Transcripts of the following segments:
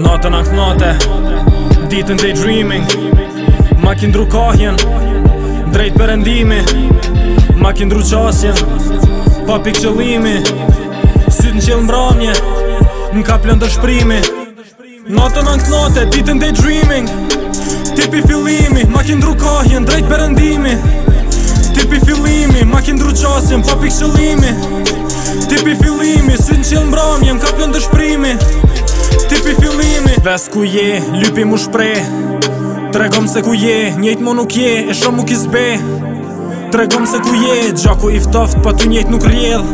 Nata në nate Ditën daydreaming dreaming Ma k'indru kahjen Drejt për endimi Ma k'indru qasjen Pa pik qëllimi Sytë në qëllë mbramje Në ka plëndër shprimi Nata në nate Ditën daydreaming Tipi fillimi Ma k'indru kahjen Drejt për endimi Tipi fillimi Ma k'indru qasjen Pa pik qëllimi Tipi fillimi Sytë në qëllë mbramje Në ka plëndër shprimi Tipi fillimi Ves ku je, lypi mu shpre Tregom se ku je, njejt mu nuk je E shumë mu kisbe Tregom se ku je, gjako i ftoft Pa tu njejt nuk rjedh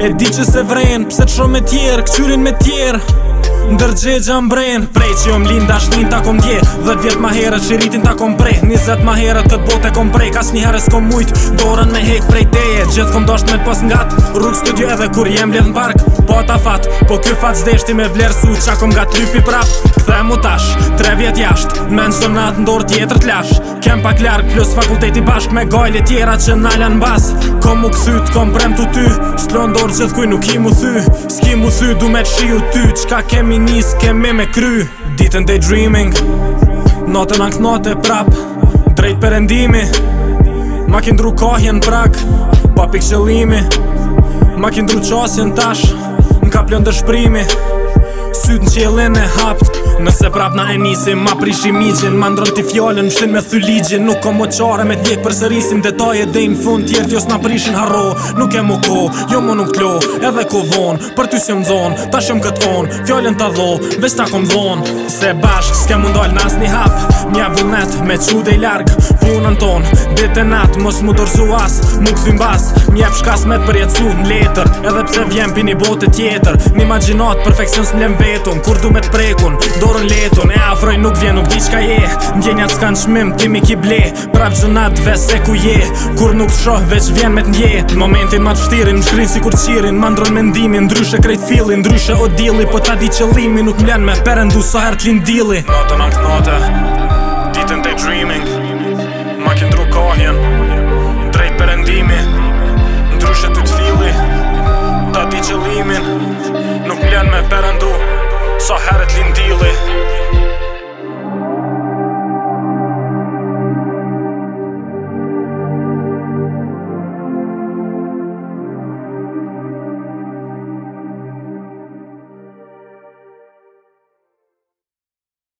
E di që se vren, pse të shumë me tjerë Këqyrin me tjerë Ndërgjegja mbren Prej që jom lin dashnin ta kom dje Dhet vjet ma herët që rritin ta kom prej Nizet ma herët të të bote kom prej Kas një herës kom mujt Dorën me hek prej teje Gjithë kom dosht me pos ngat Rrug studio edhe kur jem lidh në park Po ta fat Po kjo fat zdeshti me vlerësu Qa kom ga trypi prap Kthe mu tash Tre vjet jasht Men së mnat ndor tjetër t'lash kem pak larg plus fakulteti bashk me gojle tjera që na lan mbas kom u kthyt kom premtu ty s'lon dorë se kuj nuk i mu thy s'ki mu thy du me shiu ty çka kemi nis kemi me kry ditën daydreaming, dreaming not an e prap drejt perendimi ma ke ndru kohën prak pa pikëllimi ma ke ndru çosen tash m'ka plan dëshprimi syt në e hapt Nëse prap na e nisim, ma prishim i Mandron Ma ndron t'i fjallin, mështin me thy Nuk kom o qare me t'jek përsërisim Detaje dhejm fund tjert jos na prishin harro Nuk e mu ko, jo mu nuk t'lo Edhe ko von, për ty s'jom zon Ta shum kët on, fjallin t'a dho Veç t'a kom dhon Se bashk, s'ke mundoll nas një hap Mja vullnet, me qu i larg Punën ton, dit e nat Mos mu dorzu as, mu këthim bas Mjep shkas me t'përjetsu në letër Edhe pse vjen pini botë tjetër vetun Kur du me dorën E afroj nuk vjen nuk di qka je Mdjenjat s'kan shmim ti mi ki ble Prap gjënat ve se ku je Kur nuk shoh veç vjen me të Në momentin ma të shtirin, më si kur qirin Ma ndron me ndimin, ndryshe krejt filin Ndryshe o dili, po ta di qëllimi Nuk mlen me perendu sa so her t'lin dili Nota nga këtë Ditën dhe dreaming Ma këndru kohjen So Sahar din dili